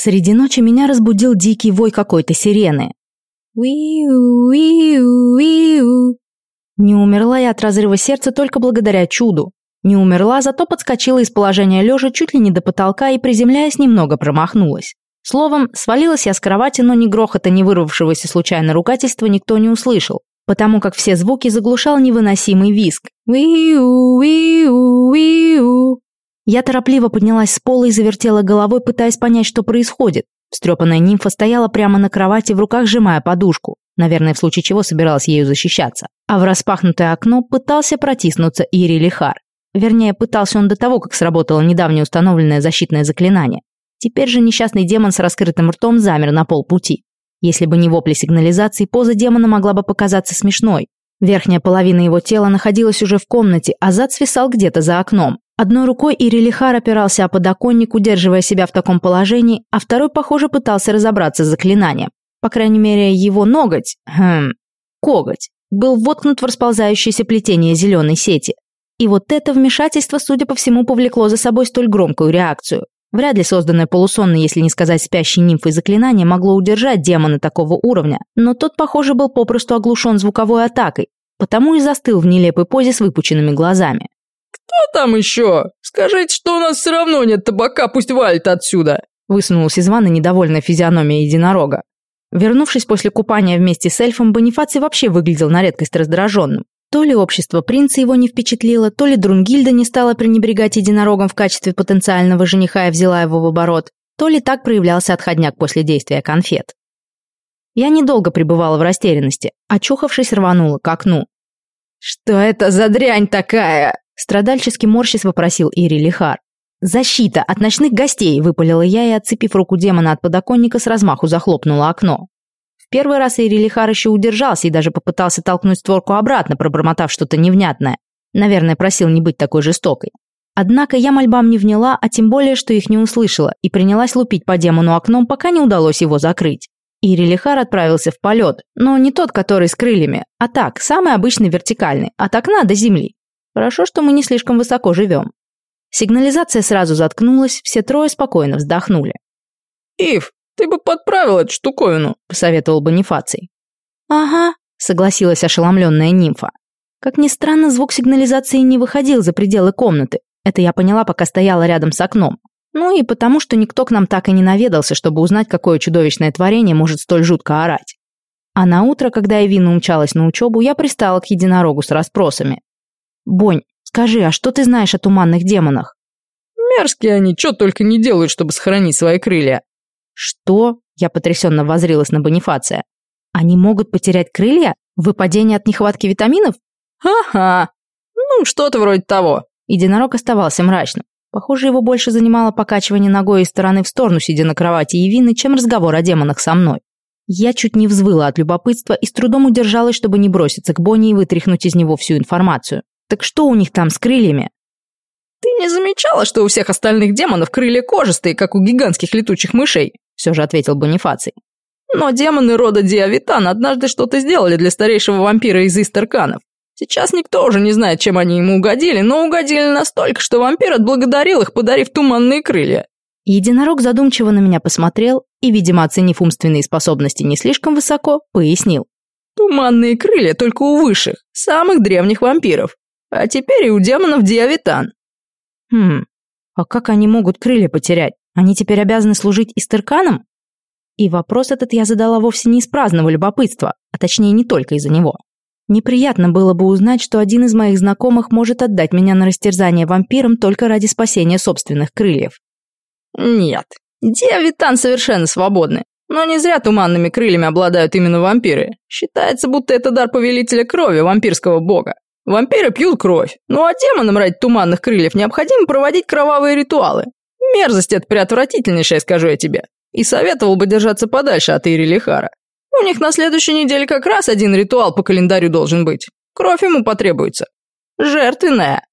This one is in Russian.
Среди ночи меня разбудил дикий вой какой-то сирены. Уиу, уиу, уиу. Не умерла я от разрыва сердца только благодаря чуду. Не умерла, зато подскочила из положения лежа чуть ли не до потолка и, приземляясь, немного промахнулась. Словом, свалилась я с кровати, но ни грохота, ни вырвавшегося случайно ругательства никто не услышал, потому как все звуки заглушал невыносимый визг. «Уиу, уиу, уиу». Я торопливо поднялась с пола и завертела головой, пытаясь понять, что происходит. Встрепанная нимфа стояла прямо на кровати, в руках сжимая подушку. Наверное, в случае чего собиралась ею защищаться. А в распахнутое окно пытался протиснуться Ири Лихар. Вернее, пытался он до того, как сработало недавнее установленное защитное заклинание. Теперь же несчастный демон с раскрытым ртом замер на полпути. Если бы не вопли сигнализации, поза демона могла бы показаться смешной. Верхняя половина его тела находилась уже в комнате, а зад свисал где-то за окном. Одной рукой Ирилихар опирался о подоконник, удерживая себя в таком положении, а второй, похоже, пытался разобраться с заклинанием. По крайней мере, его ноготь, хм, коготь, был воткнут в расползающееся плетение зеленой сети. И вот это вмешательство, судя по всему, повлекло за собой столь громкую реакцию. Вряд ли созданное полусонной, если не сказать спящей нимфой заклинание, могло удержать демона такого уровня, но тот, похоже, был попросту оглушен звуковой атакой, потому и застыл в нелепой позе с выпученными глазами. «Кто там еще? Скажите, что у нас все равно нет табака, пусть валит отсюда!» высунулась из ванны недовольная физиономия единорога. Вернувшись после купания вместе с эльфом, Бонифаций вообще выглядел на редкость раздраженным. То ли общество принца его не впечатлило, то ли Друнгильда не стала пренебрегать единорогом в качестве потенциального жениха и взяла его в оборот, то ли так проявлялся отходняк после действия конфет. Я недолго пребывала в растерянности, очухавшись, рванула к окну. «Что это за дрянь такая?» Страдальчески морщись вопросил Ири Лихар. «Защита от ночных гостей!» – выпалила я и, отцепив руку демона от подоконника, с размаху захлопнула окно первый раз Ирилихар еще удержался и даже попытался толкнуть створку обратно, пробормотав что-то невнятное. Наверное, просил не быть такой жестокой. Однако я мольбам не вняла, а тем более, что их не услышала, и принялась лупить по демону окном, пока не удалось его закрыть. Ирилихар отправился в полет, но не тот, который с крыльями, а так, самый обычный вертикальный, от окна до земли. Хорошо, что мы не слишком высоко живем. Сигнализация сразу заткнулась, все трое спокойно вздохнули. «Ив, «Ты бы подправил эту штуковину», — посоветовал Бонифаций. «Ага», — согласилась ошеломленная нимфа. Как ни странно, звук сигнализации не выходил за пределы комнаты. Это я поняла, пока стояла рядом с окном. Ну и потому, что никто к нам так и не наведался, чтобы узнать, какое чудовищное творение может столь жутко орать. А на утро, когда Эвина умчалась на учебу, я пристала к единорогу с расспросами. «Бонь, скажи, а что ты знаешь о туманных демонах?» «Мерзкие они, что только не делают, чтобы сохранить свои крылья», «Что?» – я потрясенно возрилась на Бонифация. «Они могут потерять крылья? Выпадение от нехватки витаминов?» «Ха-ха! Ну, что-то вроде того». Единорог оставался мрачным. Похоже, его больше занимало покачивание ногой из стороны в сторону, сидя на кровати Евины, чем разговор о демонах со мной. Я чуть не взвыла от любопытства и с трудом удержалась, чтобы не броситься к Бонни и вытряхнуть из него всю информацию. Так что у них там с крыльями? «Ты не замечала, что у всех остальных демонов крылья кожистые, как у гигантских летучих мышей?» все же ответил Бонифаций. «Но демоны рода Диавитан однажды что-то сделали для старейшего вампира из Истерканов. Сейчас никто уже не знает, чем они ему угодили, но угодили настолько, что вампир отблагодарил их, подарив туманные крылья». Единорог задумчиво на меня посмотрел и, видимо, оценив умственные способности не слишком высоко, пояснил. «Туманные крылья только у высших, самых древних вампиров. А теперь и у демонов Диавитан». «Хм, а как они могут крылья потерять?» Они теперь обязаны служить истерканам? И вопрос этот я задала вовсе не из праздного любопытства, а точнее не только из-за него. Неприятно было бы узнать, что один из моих знакомых может отдать меня на растерзание вампирам только ради спасения собственных крыльев. Нет, Диавитан совершенно свободны. Но не зря туманными крыльями обладают именно вампиры. Считается, будто это дар повелителя крови, вампирского бога. Вампиры пьют кровь, ну а демонам ради туманных крыльев необходимо проводить кровавые ритуалы. Мерзость это преотвратительнейшая, скажу я тебе. И советовал бы держаться подальше от Ири Лихара. У них на следующей неделе как раз один ритуал по календарю должен быть. Кровь ему потребуется. Жертвенная.